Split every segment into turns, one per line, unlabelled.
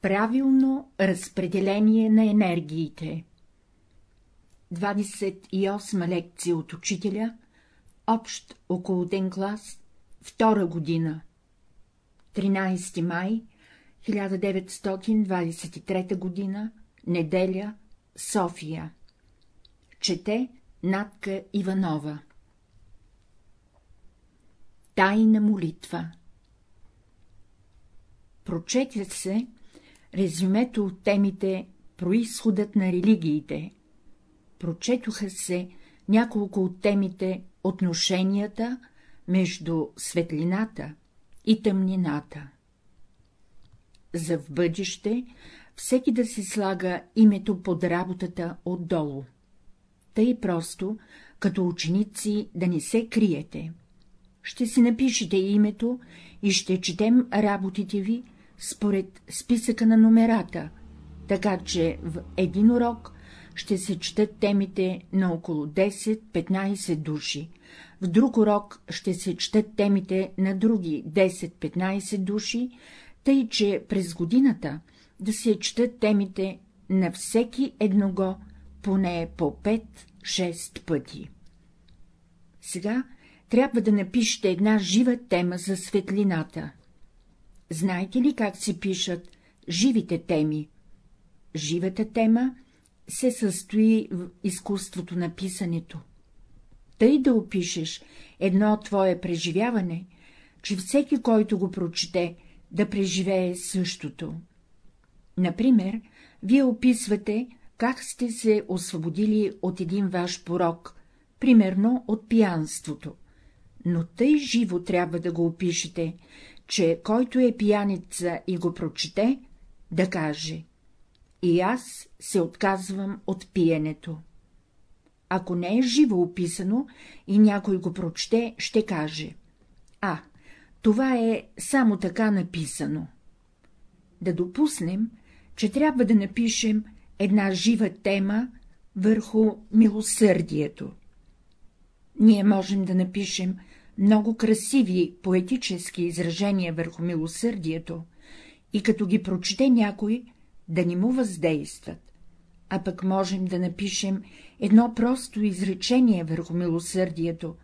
Правилно разпределение на енергиите. 28 лекция от учителя, общ околотен клас, втора година. 13 май 1923 година, неделя, София. Чете Натка Иванова. Тайна молитва. Прочетя се резюмето от темите Происходът на религиите. Прочетоха се няколко от темите Отношенията между светлината и тъмнината. За в бъдеще всеки да си слага името под работата отдолу. Тъй просто, като ученици, да не се криете. Ще си напишете името и ще четем работите ви според списъка на номерата, така че в един урок ще се четат темите на около 10-15 души, в друг урок ще се четат темите на други 10-15 души, тъй че през годината да се четат темите на всеки едного поне по 5-6 пъти. Сега трябва да напишете една жива тема за светлината. Знаете ли как се пишат живите теми? Живата тема се състои в изкуството на писането. Тъй да опишеш едно твое преживяване, че всеки, който го прочете, да преживее същото. Например, вие описвате, как сте се освободили от един ваш порок, примерно от пиянството. Но тъй живо трябва да го опишете, че който е пияница и го прочете, да каже — и аз се отказвам от пиенето. Ако не е живо описано и някой го прочете, ще каже — а, това е само така написано. Да допуснем, че трябва да напишем една жива тема върху милосърдието. Ние можем да напишем много красиви поетически изражения върху милосърдието и като ги прочете някой, да ни му въздействат, а пък можем да напишем едно просто изречение върху милосърдието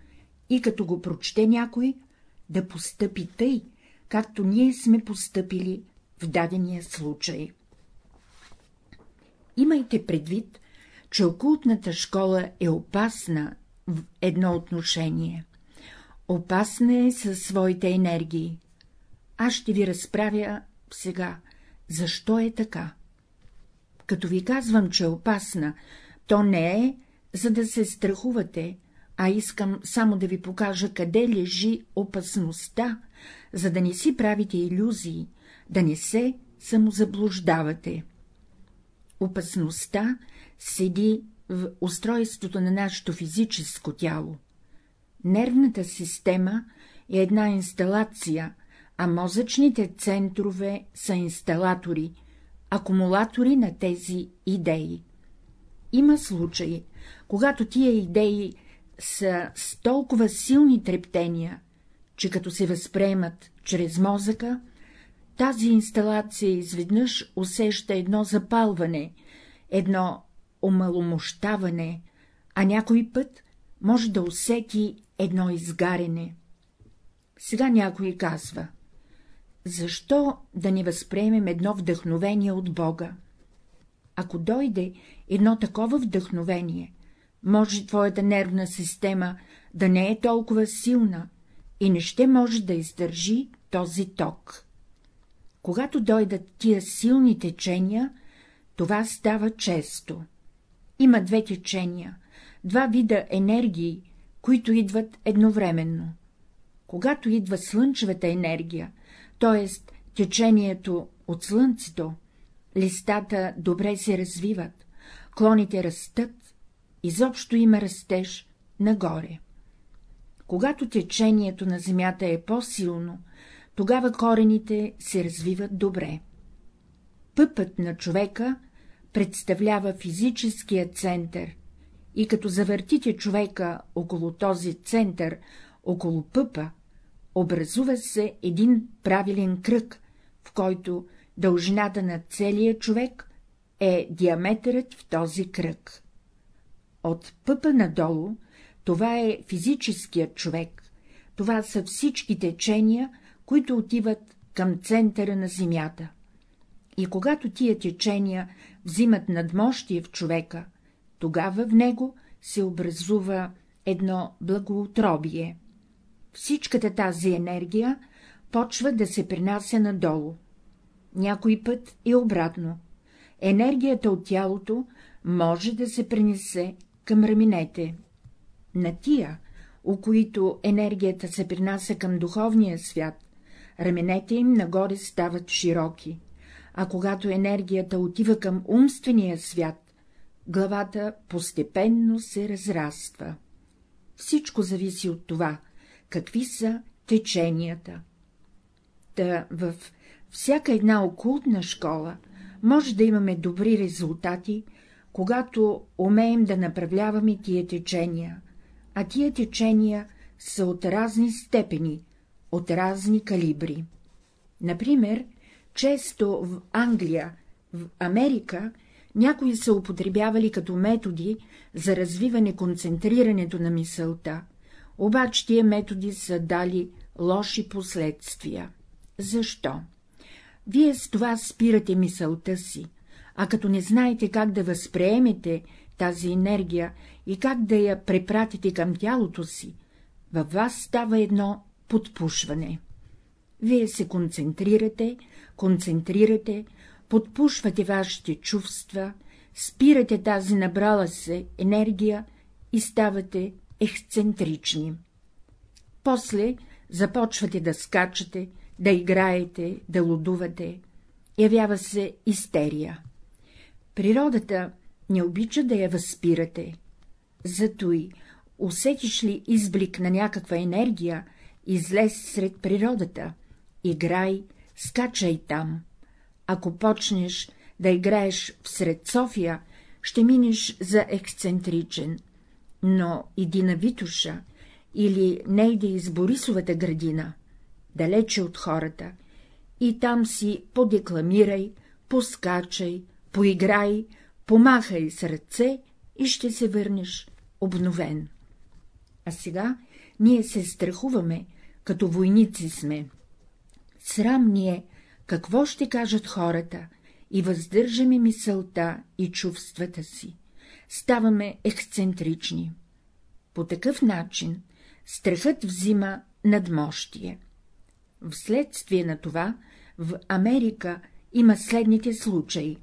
и като го прочете някой, да постъпи тъй, както ние сме постъпили в дадения случай. Имайте предвид, че окултната школа е опасна в едно отношение. Опасна е със своите енергии. Аз ще ви разправя сега, защо е така. Като ви казвам, че е опасна, то не е, за да се страхувате, а искам само да ви покажа къде лежи опасността, за да не си правите иллюзии, да не се самозаблуждавате. Опасността седи в устройството на нашето физическо тяло. Нервната система е една инсталация, а мозъчните центрове са инсталатори, акумулатори на тези идеи. Има случаи, когато тия идеи са с толкова силни трептения, че като се възприемат чрез мозъка, тази инсталация изведнъж усеща едно запалване, едно омаломощаване, а някой път може да усети едно изгаряне. Сега някой казва — защо да не възприемем едно вдъхновение от Бога? Ако дойде едно такова вдъхновение, може твоята нервна система да не е толкова силна и не ще може да издържи този ток. Когато дойдат тия силни течения, това става често. Има две течения, два вида енергии, които идват едновременно. Когато идва слънчевата енергия, т.е. течението от слънцето, листата добре се развиват, клоните растат, изобщо има растеж нагоре. Когато течението на земята е по-силно, тогава корените се развиват добре. Пъпът на човека представлява физическия център и като завъртите човека около този център, около пъпа, образува се един правилен кръг, в който дължината на целия човек е диаметърът в този кръг. От пъпа надолу това е физическият човек, това са всички течения, които отиват към центъра на земята. И когато тия течения взимат надмощие в човека, тогава в него се образува едно благоутробие. Всичката тази енергия почва да се принася надолу. Някой път и обратно. Енергията от тялото може да се принесе към раменете. На тия, у които енергията се принася към духовния свят, раменете им нагоре стават широки, а когато енергията отива към умствения свят, главата постепенно се разраства. Всичко зависи от това, какви са теченията. Та в всяка една окултна школа може да имаме добри резултати, когато умеем да направляваме тия течения, а тия течения са от разни степени, от разни калибри. Например, често в Англия, в Америка някои са употребявали като методи за развиване концентрирането на мисълта, обаче тия методи са дали лоши последствия. Защо? Вие с това спирате мисълта си, а като не знаете как да възприемете тази енергия и как да я препратите към тялото си, във вас става едно подпушване. Вие се концентрирате, концентрирате, подпушвате вашите чувства, спирате тази набрала се енергия и ставате ексцентрични. После започвате да скачате, да играете, да лудувате. Явява се истерия. Природата не обича да я възпирате. Зато и усетиш ли изблик на някаква енергия, излез сред природата, играй, скачай там. Ако почнеш да играеш всред София, ще минеш за ексцентричен, но иди на Витуша или не иди из Борисовата градина, далече от хората, и там си подекламирай, поскачай, поиграй, помахай с ръце и ще се върнеш обновен. А сега ние се страхуваме, като войници сме. Срам ни е, какво ще кажат хората, и въздържаме мисълта и чувствата си. Ставаме ексцентрични. По такъв начин страхът взима надмощие. Вследствие на това в Америка има следните случаи.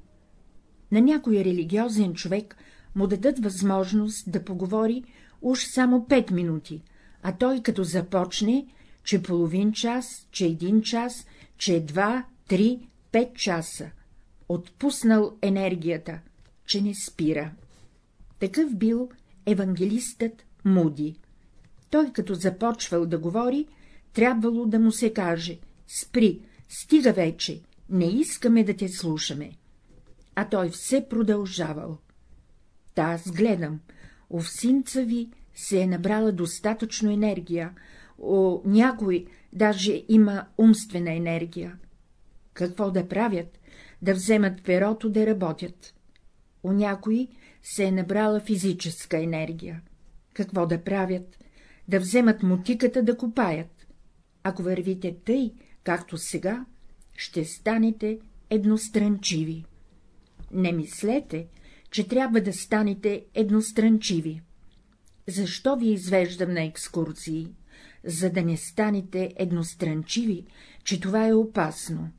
На някой религиозен човек му дадат възможност да поговори уж само пет минути, а той като започне, че половин час, че един час, че два, три, пет часа, отпуснал енергията, че не спира. Такъв бил евангелистът Муди. Той като започвал да говори, трябвало да му се каже — спри, стига вече, не искаме да те слушаме. А той все продължавал. Та аз гледам, овсинца ви се е набрала достатъчно енергия, о, някой даже има умствена енергия. Какво да правят? Да вземат перото да работят. У някои се е набрала физическа енергия. Какво да правят? Да вземат мотиката да копаят. Ако вървите тъй, както сега, ще станете едностранчиви. Не мислете, че трябва да станете едностранчиви. Защо ви извеждам на екскурсии? За да не станете едностранчиви, че това е опасно.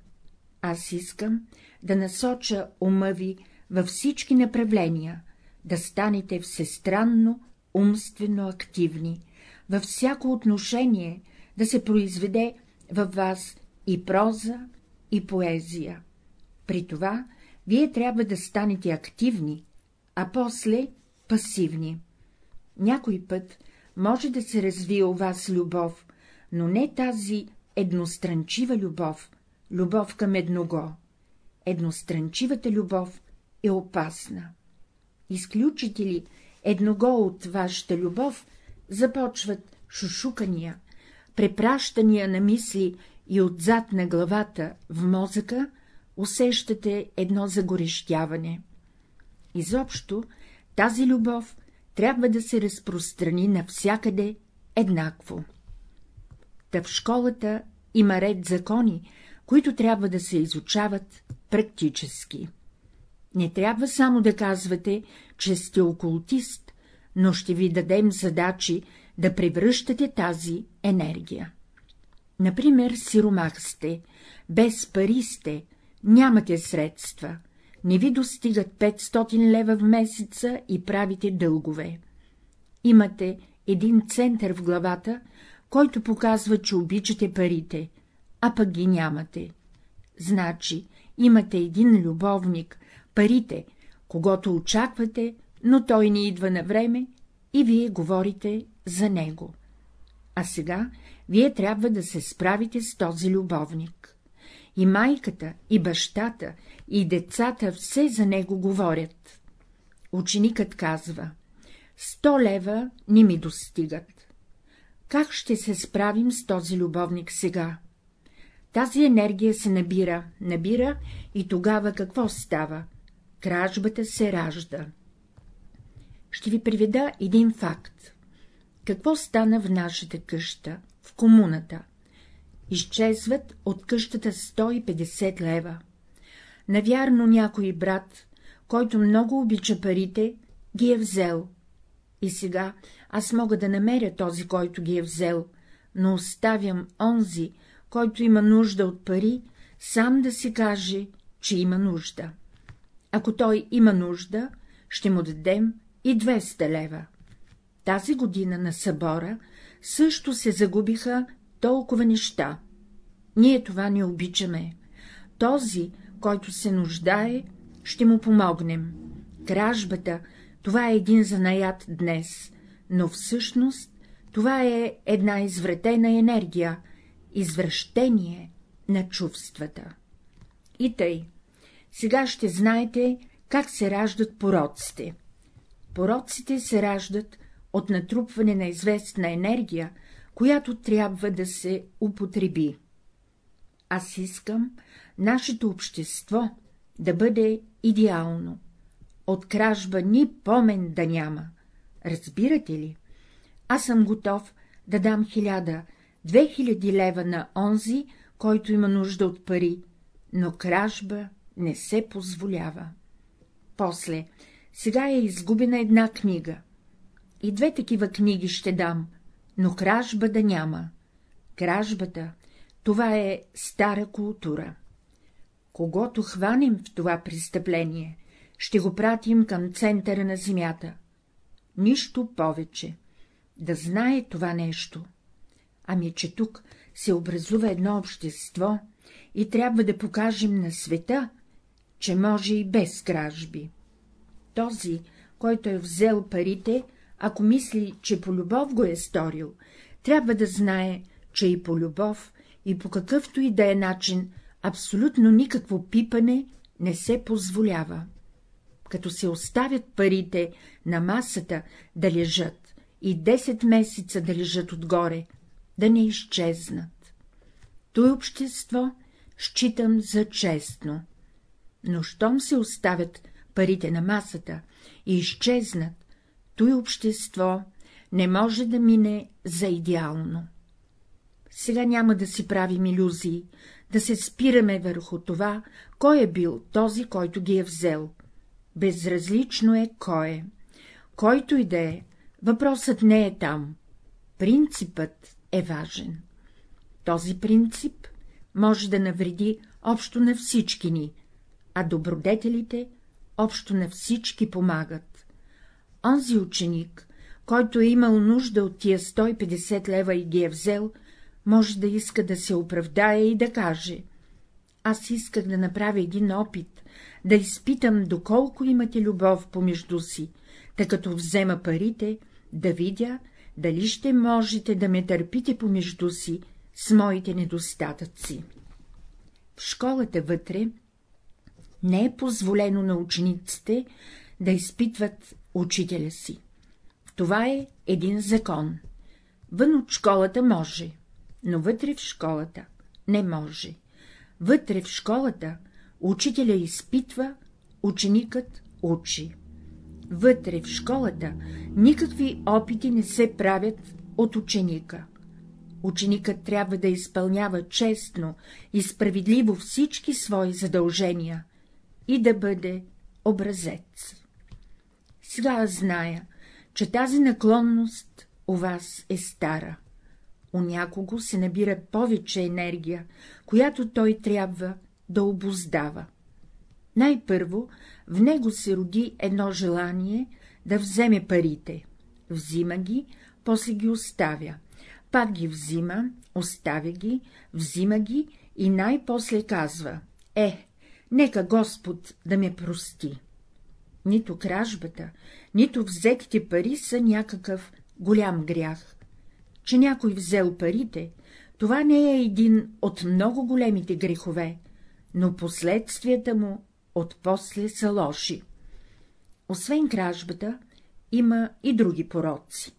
Аз искам да насоча ума ви във всички направления, да станете всестранно, умствено активни, във всяко отношение да се произведе във вас и проза, и поезия. При това вие трябва да станете активни, а после пасивни. Някой път може да се развие у вас любов, но не тази едностранчива любов, любов към едного. Едностранчивата любов е опасна. Изключите ли едного от вашата любов, започват шушукания, препращания на мисли и отзад на главата в мозъка, усещате едно загорещяване. Изобщо тази любов трябва да се разпространи навсякъде еднакво. Та в школата има ред закони, които трябва да се изучават практически. Не трябва само да казвате, че сте окултист, но ще ви дадем задачи да превръщате тази енергия. Например, сиромах сте, без пари сте, нямате средства, не ви достигат 500 лева в месеца и правите дългове. Имате един център в главата, който показва, че обичате парите, а пък ги нямате. Значи, имате един любовник, парите, когато очаквате, но той не идва на време и вие говорите за него. А сега вие трябва да се справите с този любовник. И майката, и бащата, и децата все за него говорят. Ученикът казва — сто лева не ми достигат. Как ще се справим с този любовник сега? Тази енергия се набира, набира и тогава какво става? Кражбата се ражда. Ще ви приведа един факт. Какво стана в нашата къща, в комуната? Изчезват от къщата 150 лева. Навярно някой брат, който много обича парите, ги е взел. И сега аз мога да намеря този, който ги е взел, но оставям онзи, който има нужда от пари, сам да си каже, че има нужда. Ако той има нужда, ще му дадем и 200 лева. Тази година на събора също се загубиха толкова неща. Ние това не обичаме. Този, който се нуждае, ще му помогнем. Кражбата — това е един занаят днес, но всъщност това е една извратена енергия, извращение на чувствата. И тъй, сега ще знаете, как се раждат пороците. Пороците се раждат от натрупване на известна енергия, която трябва да се употреби. Аз искам нашето общество да бъде идеално, от кражба ни помен да няма. Разбирате ли? Аз съм готов да дам хиляда, две хиляди лева на онзи, който има нужда от пари, но кражба не се позволява. После, сега е изгубена една книга. И две такива книги ще дам, но кражба да няма. Кражбата — това е стара култура. Когато хванем в това престъпление, ще го пратим към центъра на земята. Нищо повече. Да знае това нещо. Ами, че тук се образува едно общество и трябва да покажем на света, че може и без кражби. Този, който е взел парите, ако мисли, че по любов го е сторил, трябва да знае, че и по любов, и по какъвто и да е начин, абсолютно никакво пипане не се позволява. Като се оставят парите на масата да лежат и 10 месеца да лежат отгоре, да не изчезнат. Той общество считам за честно. Но щом се оставят парите на масата и изчезнат, той общество не може да мине за идеално. Сега няма да си правим иллюзии, да се спираме върху това, кой е бил този, който ги е взел. Безразлично е кой е. Който и да е, въпросът не е там. Принципът е важен. Този принцип може да навреди общо на всички ни, а добродетелите общо на всички помагат. Онзи ученик, който е имал нужда от тия 150 лева и ги е взел, може да иска да се оправдае и да каже — аз исках да направя един опит, да изпитам, доколко имате любов помежду си, тъй като взема парите, да видя, дали ще можете да ме търпите помежду си с моите недостатъци. В школата вътре не е позволено на учениците да изпитват учителя си. Това е един закон. Вън от школата може, но вътре в школата не може. Вътре в школата учителя изпитва, ученикът учи. Вътре в школата никакви опити не се правят от ученика. Ученикът трябва да изпълнява честно и справедливо всички свои задължения и да бъде образец. Сега аз зная, че тази наклонност у вас е стара. У някого се набира повече енергия, която той трябва да обоздава. Най-първо в него се роди едно желание да вземе парите. Взима ги, после ги оставя. Пак ги взима, оставя ги, взима ги и най-после казва — е, нека Господ да ме прости. Нито кражбата, нито взетите пари са някакъв голям грях. Че някой взел парите, това не е един от много големите грехове, но последствията му отпосле са лоши. Освен кражбата, има и други пороци.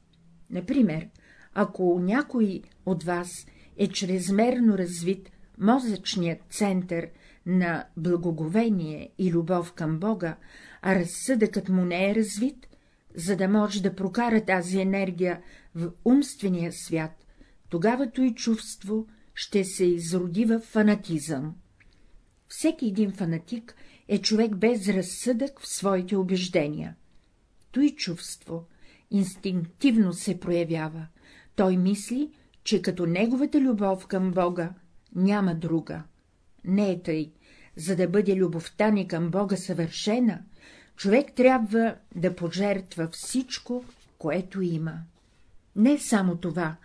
Например, ако някой от вас е чрезмерно развит мозъчният център на благоговение и любов към Бога, а разсъдъкът му не е развит, за да може да прокара тази енергия в умствения свят, тогава и чувство ще се изроди в фанатизъм. Всеки един фанатик е човек без разсъдък в своите убеждения. Той чувство инстинктивно се проявява, той мисли, че като неговата любов към Бога няма друга. Не е тъй, за да бъде любовта ни към Бога съвършена, човек трябва да пожертва всичко, което има. Не само това,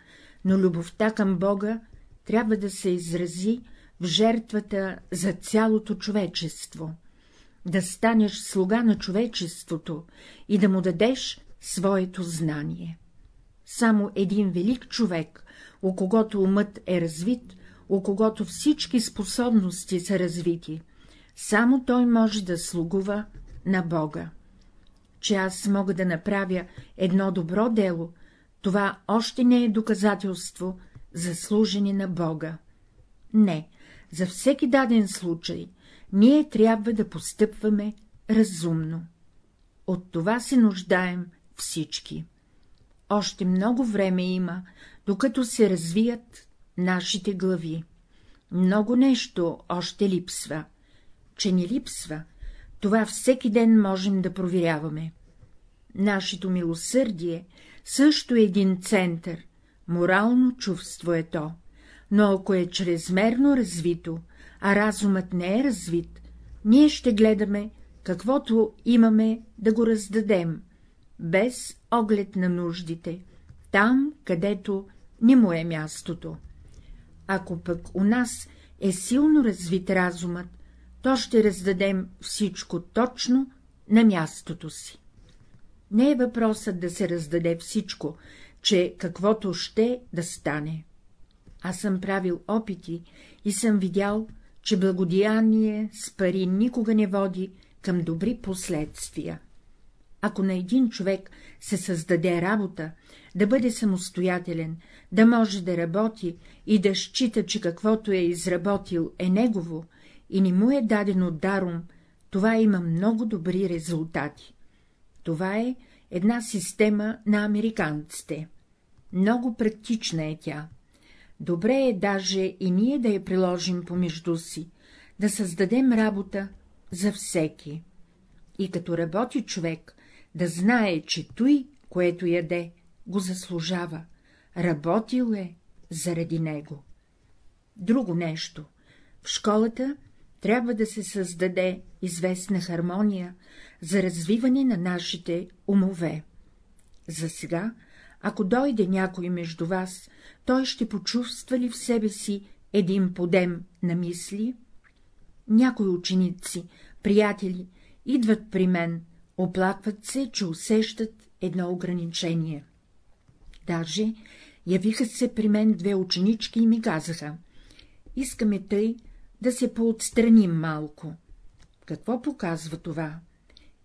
но любовта към Бога трябва да се изрази в жертвата за цялото човечество, да станеш слуга на човечеството и да му дадеш своето знание. Само един велик човек, у когото умът е развит, у когото всички способности са развити, само той може да слугува на Бога. Че аз мога да направя едно добро дело, това още не е доказателство за служене на Бога. Не, за всеки даден случай ние трябва да постъпваме разумно. От това се нуждаем всички. Още много време има, докато се развият нашите глави. Много нещо още липсва. Че ни липсва, това всеки ден можем да проверяваме. Нашето милосърдие също е един център, морално чувство е то, но ако е чрезмерно развито, а разумът не е развит, ние ще гледаме, каквото имаме да го раздадем, без оглед на нуждите, там, където не му е мястото. Ако пък у нас е силно развит разумът, то ще раздадем всичко точно на мястото си. Не е въпросът да се раздаде всичко, че каквото ще да стане. Аз съм правил опити и съм видял, че благодеяние с пари никога не води към добри последствия. Ако на един човек се създаде работа, да бъде самостоятелен, да може да работи и да счита, че каквото е изработил е негово и не му е дадено даром, това има много добри резултати. Това е една система на американците. Много практична е тя. Добре е даже и ние да я приложим помежду си, да създадем работа за всеки. И като работи човек, да знае, че той, което яде, го заслужава, работил е заради него. Друго нещо. В школата трябва да се създаде известна хармония за развиване на нашите умове. За сега, ако дойде някой между вас, той ще почувства ли в себе си един подем на мисли? Някои ученици, приятели, идват при мен, оплакват се, че усещат едно ограничение. Даже явиха се при мен две ученички и ми казаха — искаме тъй да се поотстраним малко. Какво показва това?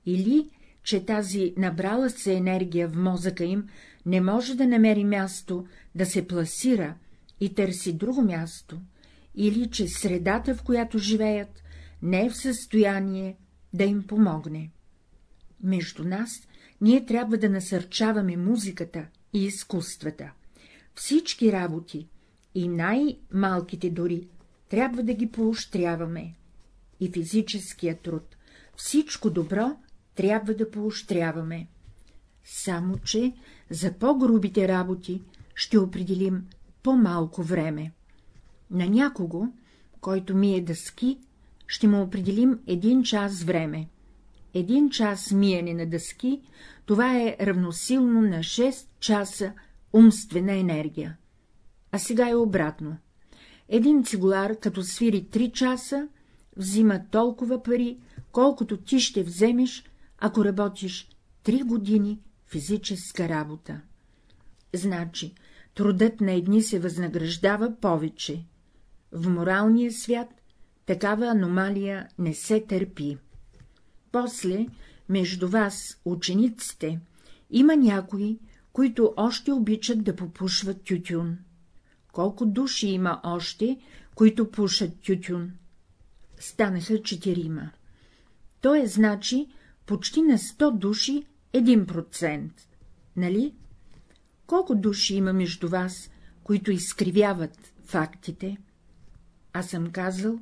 Или, че тази набрала се енергия в мозъка им не може да намери място да се пласира и търси друго място, или че средата, в която живеят, не е в състояние да им помогне. Между нас ние трябва да насърчаваме музиката и изкуствата. Всички работи, и най-малките дори, трябва да ги поощряваме. И физическия труд, всичко добро трябва да поощряваме. Само, че за по-грубите работи ще определим по-малко време. На някого, който мие дъски, ще му определим един час време. Един час миене на дъски, това е равносилно на 6 часа умствена енергия. А сега е обратно. Един цигулар, като свири 3 часа, взима толкова пари, колкото ти ще вземеш, ако работиш 3 години физическа работа. Значи, трудът на едни се възнаграждава повече. В моралния свят такава аномалия не се търпи. После, между вас, учениците, има някои, които още обичат да попушват тютюн. Колко души има още, които пушат тютюн? Станаха четирима. То е значи почти на 100 души един процент, нали? Колко души има между вас, които изкривяват фактите? Аз съм казал,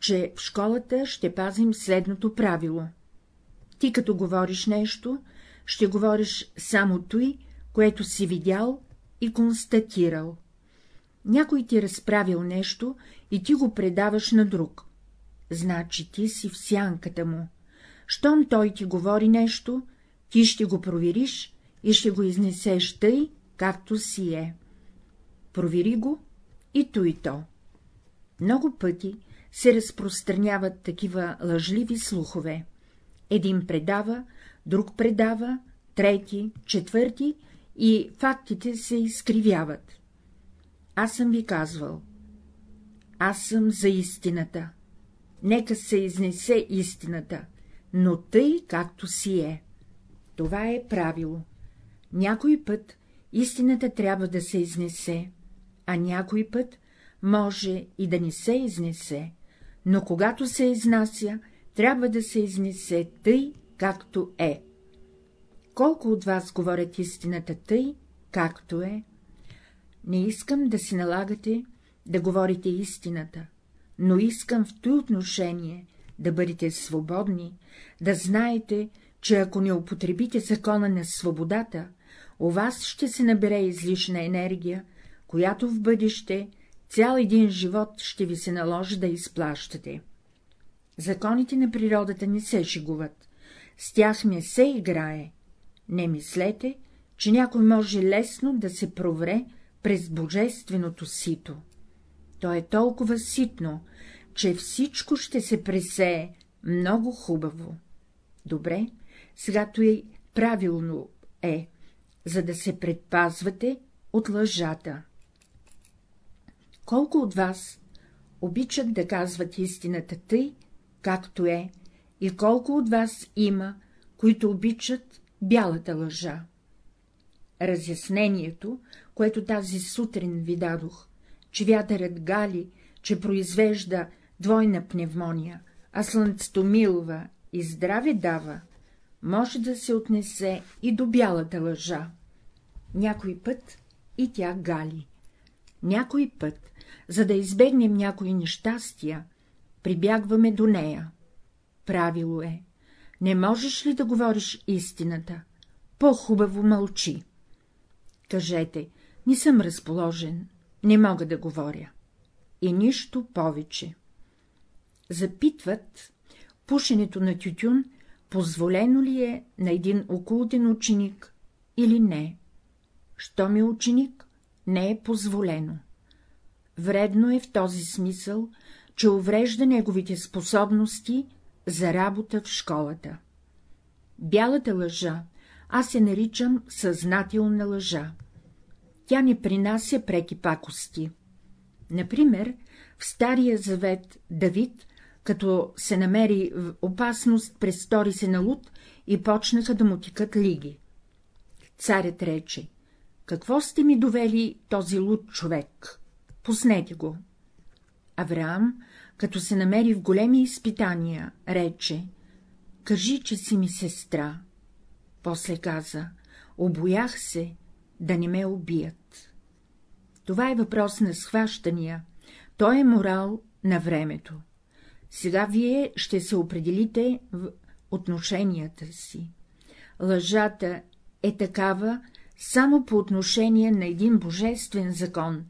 че в школата ще пазим следното правило. Ти като говориш нещо, ще говориш само той, което си видял и констатирал. Някой ти разправил нещо и ти го предаваш на друг. Значи ти си в сянката му. Щом той ти говори нещо, ти ще го провериш и ще го изнесеш тъй, както си е. Провери го и то и то. Много пъти се разпространяват такива лъжливи слухове. Един предава, друг предава, трети, четвърти и фактите се изкривяват. Аз съм ви казвал. Аз съм за истината. Нека се изнесе истината, но тъй, както си е. Това е правило. Някой път истината трябва да се изнесе, а някой път може и да не се изнесе, но когато се изнася, трябва да се изнесе тъй, както е. Колко от вас говорят истината тъй, както е? Не искам да си налагате да говорите истината, но искам в този отношение да бъдете свободни, да знаете, че ако не употребите закона на свободата, у вас ще се набере излишна енергия, която в бъдеще цял един живот ще ви се наложи да изплащате. Законите на природата не се шегуват, с тях не се играе. Не мислете, че някой може лесно да се провре през божественото сито. То е толкова ситно, че всичко ще се пресее много хубаво. Добре, сега и правилно е, за да се предпазвате от лъжата. Колко от вас обичат да казват истината тъй, както е, и колко от вас има, които обичат бялата лъжа? Разяснението, което тази сутрин ви дадох, че вятърът гали, че произвежда двойна пневмония, а слънцето милва и здраве дава, може да се отнесе и до бялата лъжа. Някой път и тя гали. Някой път, за да избегнем някои нещастия, прибягваме до нея. Правило е. Не можеш ли да говориш истината? По-хубаво мълчи. Кажете, не съм разположен, не мога да говоря. И нищо повече. Запитват, пушенето на тютюн позволено ли е на един окултен ученик или не. Що ми е ученик, не е позволено. Вредно е в този смисъл, че уврежда неговите способности за работа в школата. Бялата лъжа аз я наричам съзнателна лъжа. Тя не принася преки пакости. Например, в Стария завет Давид като се намери в опасност, престори се на луд и почнаха да му тикат лиги. Царят рече — какво сте ми довели този луд човек? Пуснете го. Авраам като се намери в големи изпитания, рече — кажи, че си ми сестра. После каза — обоях се, да не ме убият. Това е въпрос на схващания, той е морал на времето. Сега вие ще се определите в отношенията си. Лъжата е такава само по отношение на един божествен закон,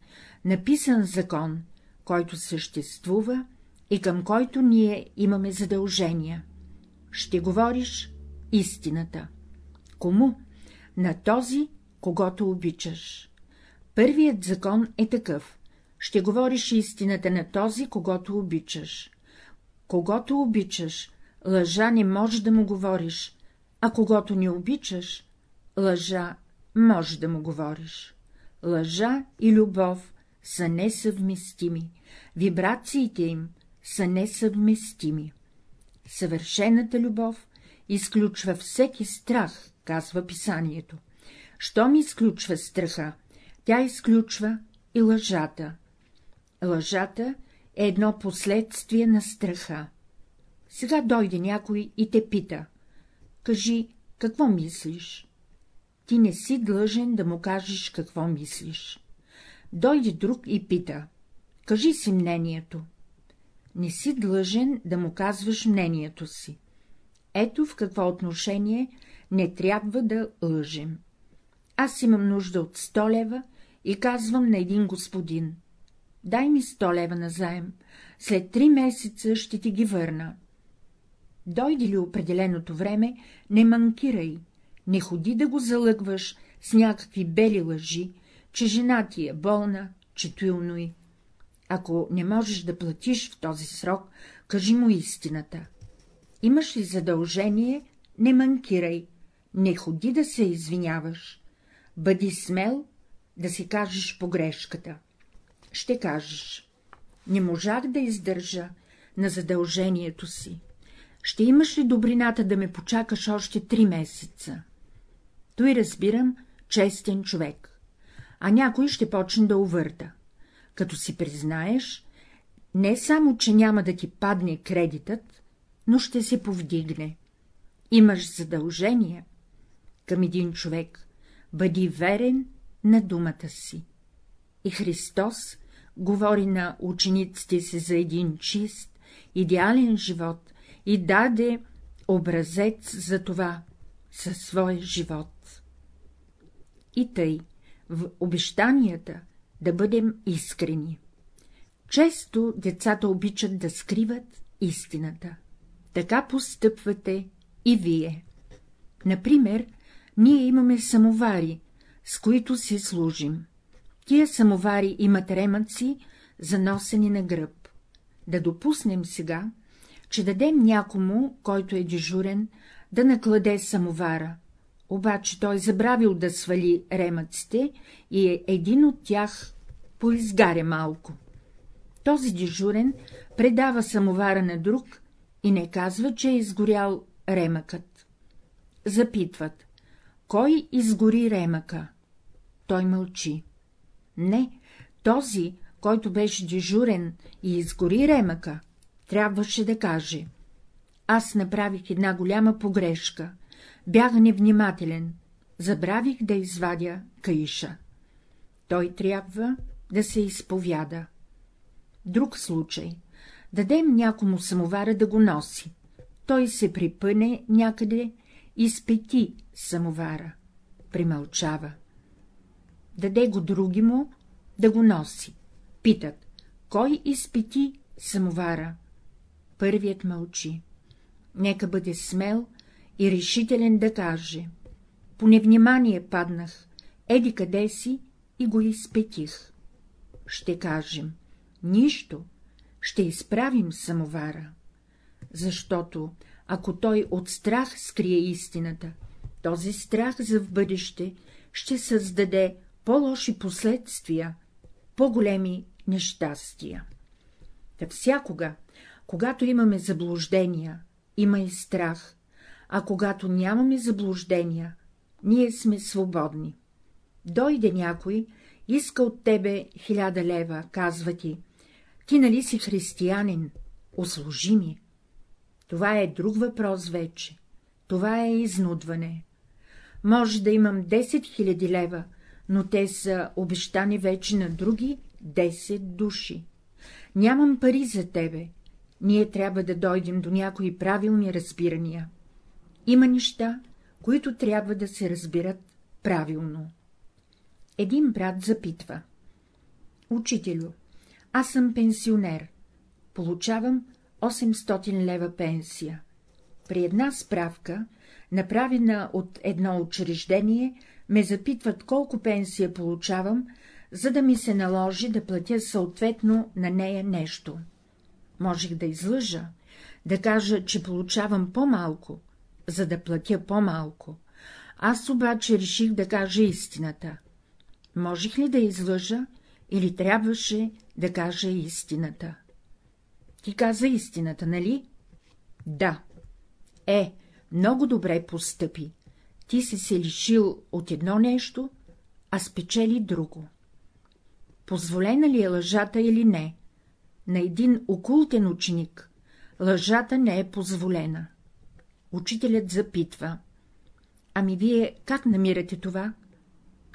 написан закон, който съществува и към който ние имаме задължения. Ще говориш истината. Кому? На този, когато обичаш. Първият закон е такъв. Ще говориш истината на този, когато обичаш. Когато обичаш, лъжа не може да му говориш, а когато не обичаш, лъжа може да му говориш. Лъжа и любов са несъвместими, вибрациите им са несъвместими. Съвършената любов изключва всеки страх, казва писанието. Щом изключва страха, тя изключва и лъжата. Лъжата е едно последствие на страха. Сега дойде някой и те пита. Кажи, какво мислиш? Ти не си длъжен да му кажеш какво мислиш. Дойде друг и пита. Кажи си мнението. Не си длъжен да му казваш мнението си. Ето в какво отношение не трябва да лъжем. Аз имам нужда от 100 лева и казвам на един господин. Дай ми 100 лева назаем, след три месеца ще ти ги върна. Дойде ли определеното време, не манкирай, не ходи да го залъгваш с някакви бели лъжи, че жена ти е болна, че туилно и. Ако не можеш да платиш в този срок, кажи му истината. Имаш ли задължение, не манкирай, не ходи да се извиняваш. Бъди смел да си кажеш погрешката. Ще кажеш. Не можах да издържа на задължението си. Ще имаш ли добрината да ме почакаш още три месеца? Той разбирам честен човек, а някой ще почне да увърта. Като си признаеш, не само, че няма да ти падне кредитът, но ще се повдигне. Имаш задължение към един човек, бъди верен на думата си. И Христос говори на учениците си за един чист, идеален живот и даде образец за това със своя живот. И тъй, в обещанията да бъдем искрени. Често децата обичат да скриват истината. Така постъпвате и вие. Например, ние имаме самовари, с които си служим. Тия самовари имат ремъци, заносени на гръб. Да допуснем сега, че дадем някому, който е дежурен, да накладе самовара, обаче той забравил да свали ремъците и е един от тях поизгаря малко. Този дежурен предава самовара на друг и не казва, че е изгорял ремъкът. Запитват, кой изгори ремъка? Той мълчи. Не, този, който беше дежурен и изгори ремъка, трябваше да каже. Аз направих една голяма погрешка, бях невнимателен, забравих да извадя каиша. Той трябва да се изповяда. Друг случай. Дадем някому самовара да го носи. Той се припъне някъде и спети самовара. Примълчава. Даде го други му да го носи. Питат, кой изпети самовара? Първият мълчи. Нека бъде смел и решителен да каже. По невнимание паднах, еди къде си и го изпетих. Ще кажем, нищо, ще изправим самовара. Защото, ако той от страх скрие истината, този страх за в бъдеще ще създаде по-лоши последствия, по-големи нещастия. Та всякога, когато имаме заблуждения, има и страх, а когато нямаме заблуждения, ние сме свободни. Дойде някой, иска от тебе хиляда лева, казва ти, Ти нали си християнин? Услужи ми. Това е друг въпрос вече. Това е изнудване. Може да имам 10 000 лева, но те са обещани вече на други 10 души. Нямам пари за тебе. Ние трябва да дойдем до някои правилни разбирания. Има неща, които трябва да се разбират правилно. Един брат запитва. Учителю, аз съм пенсионер. Получавам 800 лева пенсия. При една справка, направена от едно учреждение, ме запитват колко пенсия получавам, за да ми се наложи да платя съответно на нея нещо. Можех да излъжа, да кажа, че получавам по-малко, за да платя по-малко. Аз обаче реших да кажа истината. Можех ли да излъжа или трябваше да кажа истината? Ти каза истината, нали? Да. Е, много добре постъпи. Ти си се лишил от едно нещо, а спечели друго. Позволена ли е лъжата или не? На един окултен ученик лъжата не е позволена. Учителят запитва. Ами вие как намирате това?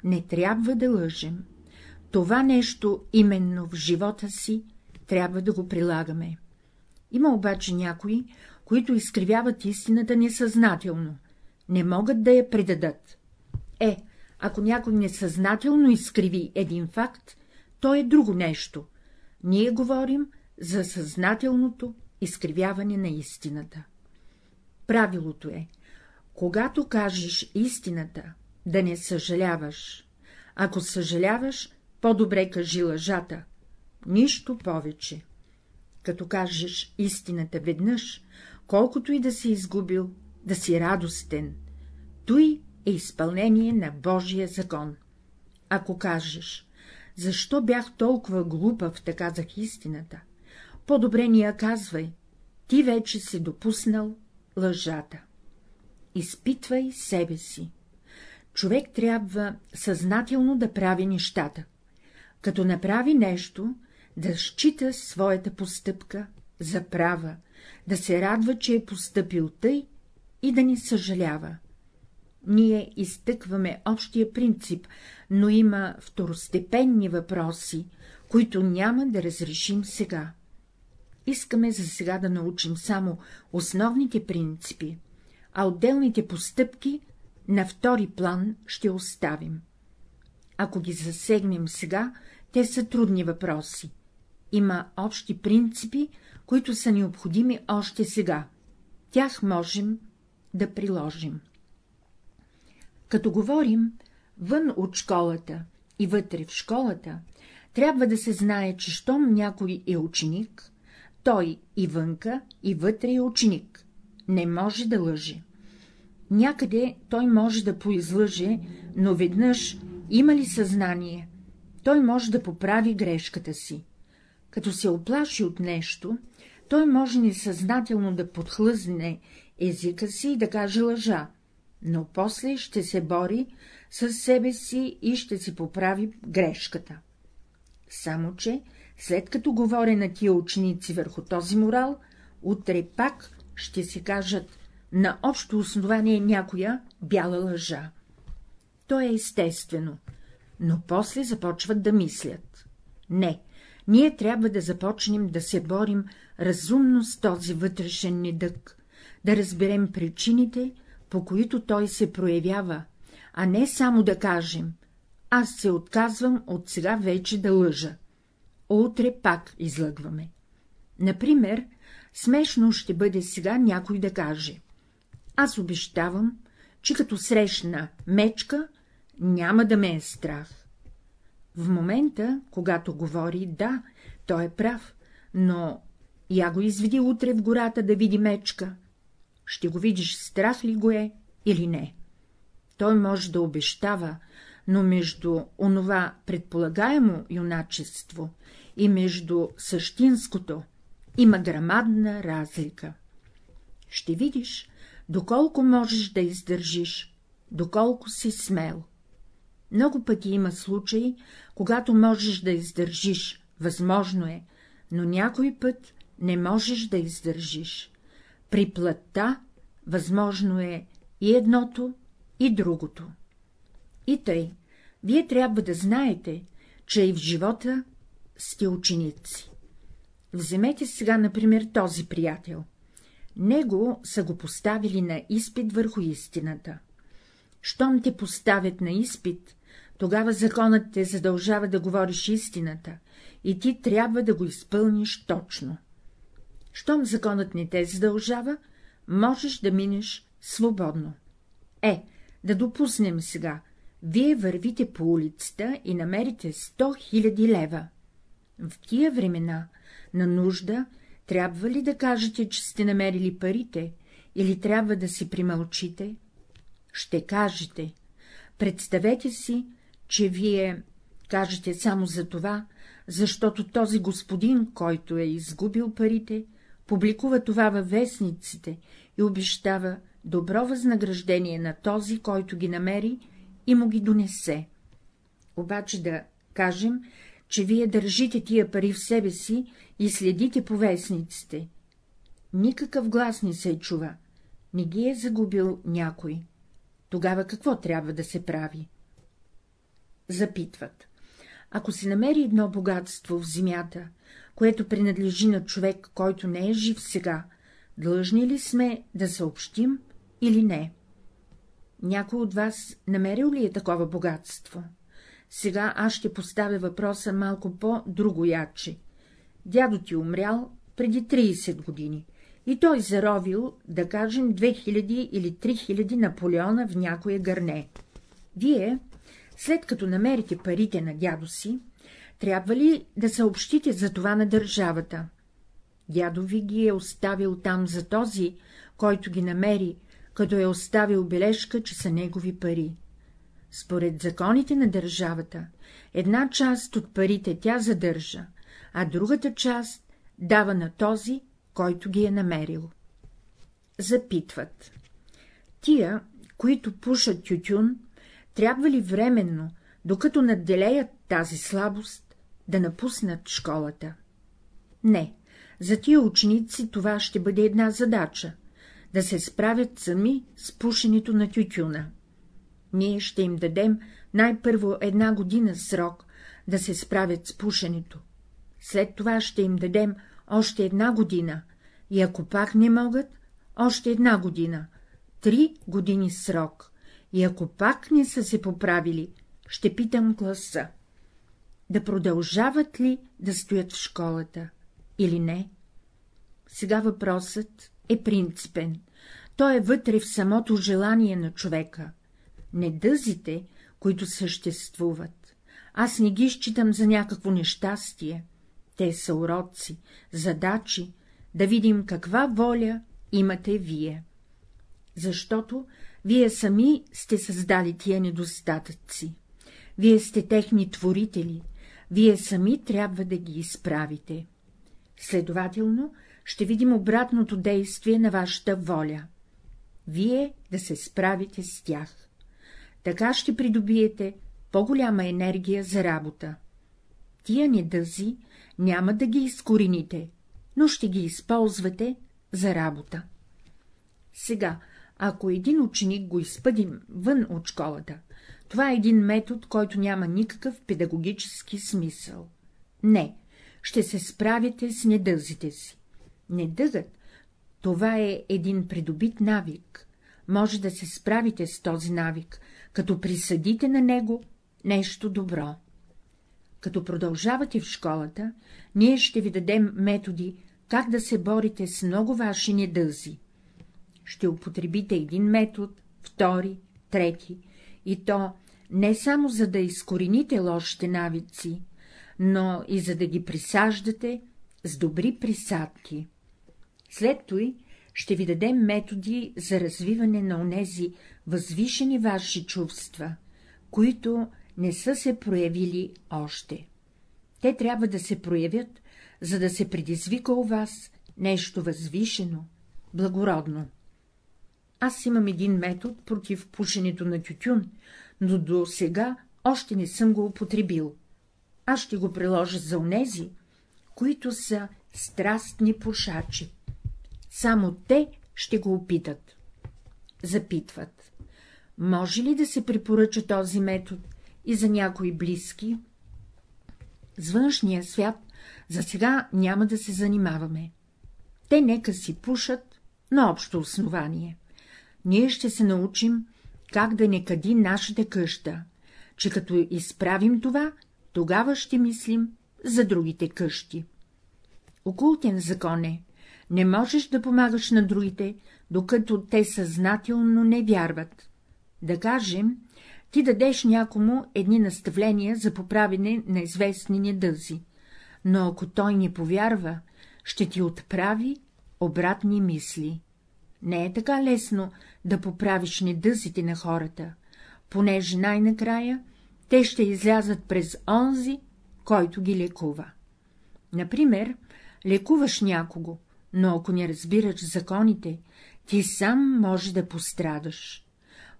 Не трябва да лъжем. Това нещо именно в живота си трябва да го прилагаме. Има обаче някои, които изкривяват истината несъзнателно, не могат да я предадат. Е, ако някой несъзнателно изкриви един факт, то е друго нещо. Ние говорим за съзнателното изкривяване на истината. Правилото е, когато кажеш истината, да не съжаляваш. Ако съжаляваш, по-добре кажи лъжата. Нищо повече. Като кажеш истината веднъж, колкото и да си изгубил, да си радостен. Той е изпълнение на Божия закон. Ако кажеш, защо бях толкова глупав, да казах истината, по-добре ни я казвай, ти вече си допуснал лъжата. Изпитвай себе си. Човек трябва съзнателно да прави нещата. Като направи нещо, да счита своята постъпка за права, да се радва, че е постъпил тъй и да ни съжалява. Ние изтъкваме общия принцип, но има второстепенни въпроси, които няма да разрешим сега. Искаме за сега да научим само основните принципи, а отделните постъпки на втори план ще оставим. Ако ги засегнем сега, те са трудни въпроси. Има общи принципи, които са необходими още сега. Тях можем да приложим. Като говорим вън от школата и вътре в школата, трябва да се знае, че щом някой е ученик, той и вънка, и вътре е ученик. Не може да лъже. Някъде той може да поизлъже, но веднъж има ли съзнание, той може да поправи грешката си. Като се оплаши от нещо, той може несъзнателно да подхлъзне езика си и да каже лъжа, но после ще се бори с себе си и ще си поправи грешката. Само, че, след като говоря на тия ученици върху този морал, утре пак ще си кажат на общо основание някоя бяла лъжа. То е естествено, но после започват да мислят. Не, ние трябва да започнем да се борим разумно с този вътрешен недък, да разберем причините, по които той се проявява, а не само да кажем — аз се отказвам от сега вече да лъжа. Утре пак излъгваме. Например, смешно ще бъде сега някой да каже — аз обещавам, че като срещна мечка, няма да ме е страх. В момента, когато говори, да, той е прав, но я го изведи утре в гората да види мечка. Ще го видиш, страх ли го е или не. Той може да обещава, но между онова предполагаемо юначество и между същинското има грамадна разлика. Ще видиш, доколко можеш да издържиш, доколко си смел. Много пъти има случаи, когато можеш да издържиш, възможно е, но някой път не можеш да издържиш. При плътта възможно е и едното, и другото. И тъй, вие трябва да знаете, че и в живота сте ученици. Вземете сега, например, този приятел. Него са го поставили на изпит върху истината. Щом те поставят на изпит, тогава законът те задължава да говориш истината и ти трябва да го изпълниш точно. Щом законът не те задължава, можеш да минеш свободно. Е, да допуснем сега, вие вървите по улицата и намерите 100 000 лева. В тия времена на нужда трябва ли да кажете, че сте намерили парите, или трябва да си примълчите? Ще кажете. Представете си, че вие кажете само за това, защото този господин, който е изгубил парите, публикува това във вестниците и обещава добро възнаграждение на този, който ги намери и му ги донесе. Обаче да кажем, че вие държите тия пари в себе си и следите по вестниците. Никакъв глас не се чува, не ги е загубил някой. Тогава какво трябва да се прави? Запитват. Ако се намери едно богатство в земята, което принадлежи на човек, който не е жив сега, длъжни ли сме да съобщим или не? Някой от вас намерил ли е такова богатство? Сега аз ще поставя въпроса малко по-друго яче. Дядо ти умрял преди 30 години и той заровил, да кажем, 2000 или 3000 Наполеона в някое гърне. Вие, след като намерите парите на дядо си, трябва ли да съобщите за това на държавата? Дядо ви ги е оставил там за този, който ги намери, като е оставил бележка, че са негови пари. Според законите на държавата, една част от парите тя задържа, а другата част дава на този, който ги е намерил. Запитват. Тия, които пушат тютюн, трябва ли временно, докато надделеят тази слабост, да напуснат школата? Не, за тия ученици това ще бъде една задача — да се справят сами с пушенето на тютюна. Ние ще им дадем най-първо една година срок да се справят с пушенето. След това ще им дадем още една година, и ако пак не могат, още една година, три години срок, и ако пак не са се поправили, ще питам класа. Да продължават ли да стоят в школата или не? Сега въпросът е принципен. Той е вътре в самото желание на човека. Недъзите, които съществуват, аз не ги считам за някакво нещастие. Те са уроци, задачи, да видим каква воля имате вие. Защото вие сами сте създали тия недостатъци. Вие сте техни творители, вие сами трябва да ги изправите. Следователно, ще видим обратното действие на вашата воля. Вие да се справите с тях. Така ще придобиете по-голяма енергия за работа. Тия недъзи няма да ги изкорените, но ще ги използвате за работа. Сега, ако един ученик го изпъдим вън от школата, това е един метод, който няма никакъв педагогически смисъл. Не, ще се справите с недъзите си. Недъгът — това е един придобит навик. Може да се справите с този навик, като присъдите на него нещо добро. Като продължавате в школата, ние ще ви дадем методи, как да се борите с много ваши недъзи. Ще употребите един метод, втори, трети, и то не само за да изкорените лошите навици, но и за да ги присаждате с добри присадки. След той ще ви дадем методи за развиване на онези възвишени ваши чувства, които не са се проявили още. Те трябва да се проявят, за да се предизвика у вас нещо възвишено, благородно. Аз имам един метод против пушенето на тютюн, но до сега още не съм го употребил. Аз ще го приложа за онези, които са страстни пушачи. Само те ще го опитат. Запитват. Може ли да се препоръча този метод и за някои близки? С външния свят за сега няма да се занимаваме. Те нека си пушат на общо основание. Ние ще се научим как да не кади нашата къща, че като изправим това, тогава ще мислим за другите къщи. Окултен закон е, не можеш да помагаш на другите, докато те съзнателно не вярват. Да кажем, ти дадеш някому едни наставления за поправене на известни недъзи, но ако той не повярва, ще ти отправи обратни мисли. Не е така лесно да поправиш недъзите на хората, понеже най-накрая те ще излязат през онзи, който ги лекува. Например, лекуваш някого, но ако не разбираш законите, ти сам може да пострадаш.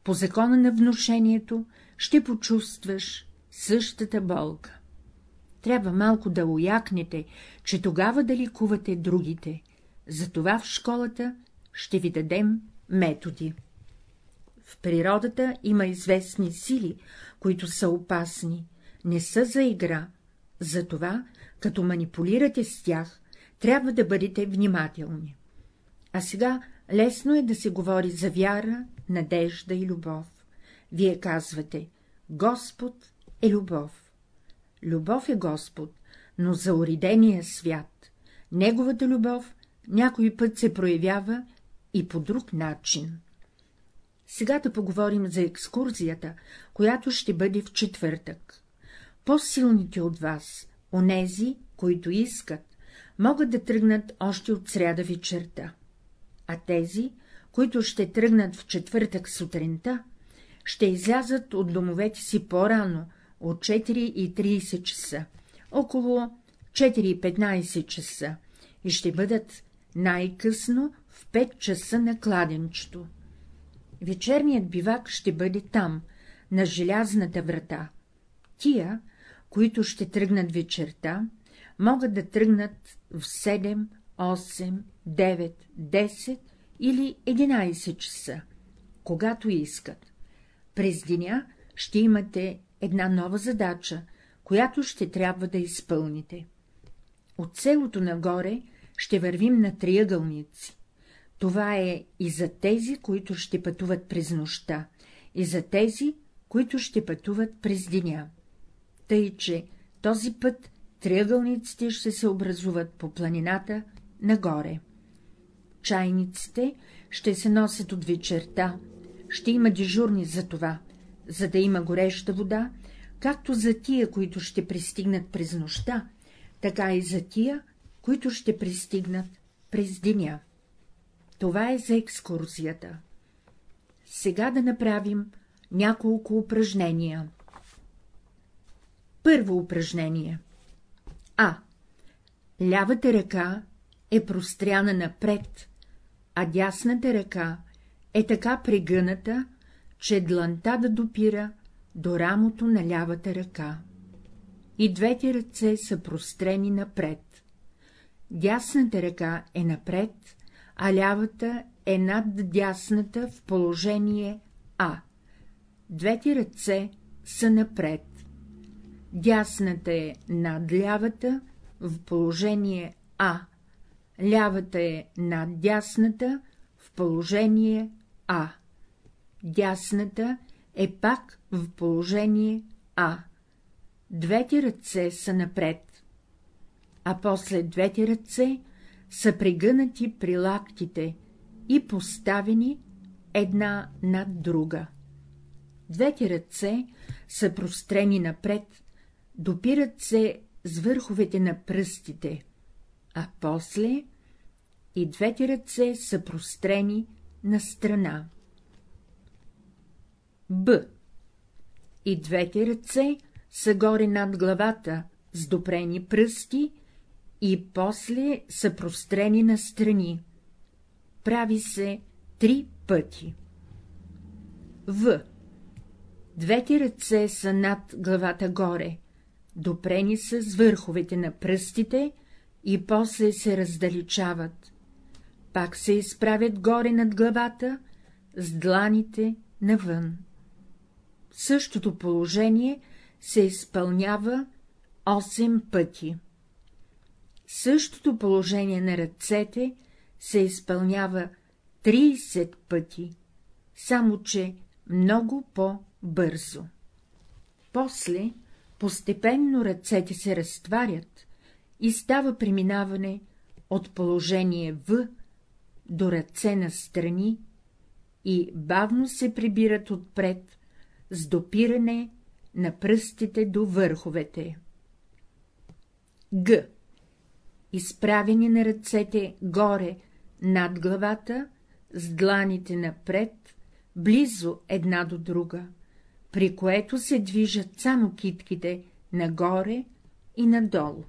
По закона на внушението ще почувстваш същата болка. Трябва малко да уякнете, че тогава да лекувате другите. Затова в школата ще ви дадем методи. В природата има известни сили, които са опасни, не са за игра, затова, като манипулирате с тях, трябва да бъдете внимателни. А сега лесно е да се говори за вяра, надежда и любов. Вие казвате, Господ е любов. Любов е Господ, но за уредения свят. Неговата любов някой път се проявява и по друг начин. Сега да поговорим за екскурзията, която ще бъде в четвъртък. По-силните от вас, онези, които искат, могат да тръгнат още от сряда вечерта, а тези, които ще тръгнат в четвъртък сутринта, ще излязат от домовете си по-рано, от 4.30 часа, около 4.15 часа, и ще бъдат най-късно в 5 часа на кладенчето. Вечерният бивак ще бъде там, на желязната врата. Тия, които ще тръгнат вечерта, могат да тръгнат в 7, 8, 9, 10 или 11 часа, когато искат. През деня ще имате една нова задача, която ще трябва да изпълните. От селото нагоре ще вървим на триъгълници. Това е и за тези, които ще пътуват през нощта, и за тези, които ще пътуват през деня. Тъй, че този път триъгълниците ще се образуват по планината нагоре. Чайниците ще се носят от вечерта, ще има дежурни за това, за да има гореща вода, както за тия, които ще пристигнат през нощта, така и за тия, които ще пристигнат през деня. Това е за екскурзията. Сега да направим няколко упражнения. Първо упражнение А. Лявата ръка е простряна напред, а дясната ръка е така прегъната, че дланта да допира до рамото на лявата ръка. И двете ръце са прострени напред. Дясната ръка е напред, а лявата е над дясната в положение А. Двете ръце са напред. Дясната е над лявата в положение А. Лявата е над дясната в положение А. Дясната е пак в положение А. Двете ръце са напред, а после двете ръце са прегънати при лактите и поставени една над друга. Двете ръце са прострени напред, допират се с върховете на пръстите, а после и двете ръце са прострени на страна. Б. И двете ръце са горе над главата, с допрени пръсти и после са прострени на страни. Прави се три пъти. В. Двете ръце са над главата горе, допрени са с върховете на пръстите и после се раздалечават, пак се изправят горе над главата, с дланите навън. Същото положение се изпълнява 8 пъти. Същото положение на ръцете се изпълнява 30 пъти, само че много по-бързо. После постепенно ръцете се разтварят и става преминаване от положение В до ръце на страни и бавно се прибират отпред с допиране на пръстите до върховете. Г. Изправени на ръцете горе над главата, с дланите напред, близо една до друга, при което се движат само китките нагоре и надолу.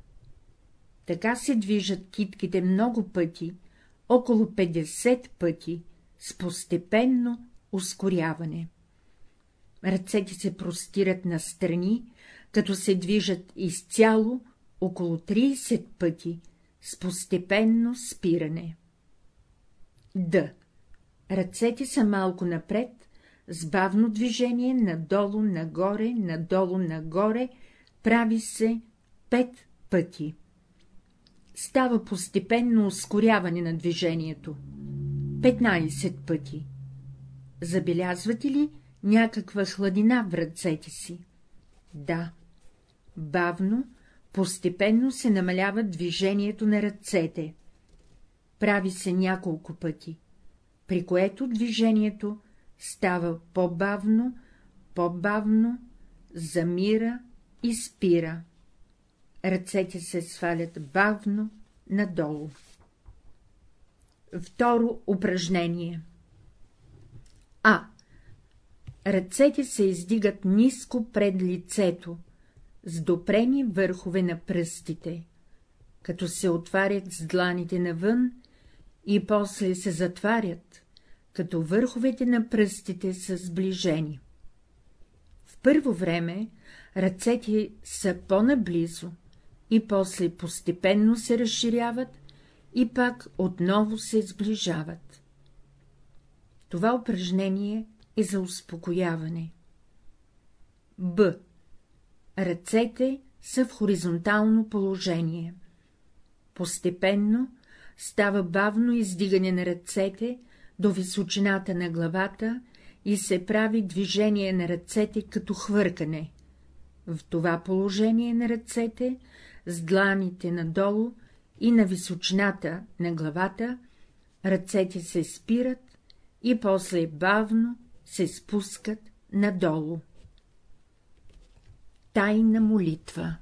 Така се движат китките много пъти, около 50 пъти, с постепенно ускоряване. Ръцете се простират настрани, като се движат изцяло около 30 пъти, с постепенно спиране. Д. Ръцете са малко напред, с бавно движение надолу, нагоре, надолу, нагоре, прави се пет пъти. Става постепенно ускоряване на движението. 15 пъти. Забелязвате ли някаква хладина в ръцете си? Да. Бавно, постепенно се намалява движението на ръцете. Прави се няколко пъти, при което движението става по-бавно, по-бавно, замира и спира. Ръцете се свалят бавно надолу. Второ упражнение А. Ръцете се издигат ниско пред лицето, с допрени върхове на пръстите, като се отварят с дланите навън и после се затварят, като върховете на пръстите са сближени. В първо време ръцете са по-наблизо и после постепенно се разширяват и пак отново се сближават. Това упражнение е за успокояване. Б. Ръцете са в хоризонтално положение. Постепенно става бавно издигане на ръцете до височината на главата и се прави движение на ръцете като хвъркане. В това положение на ръцете, с дланите надолу и на височината на главата, ръцете се спират и после бавно се спускат надолу. Тайна молитва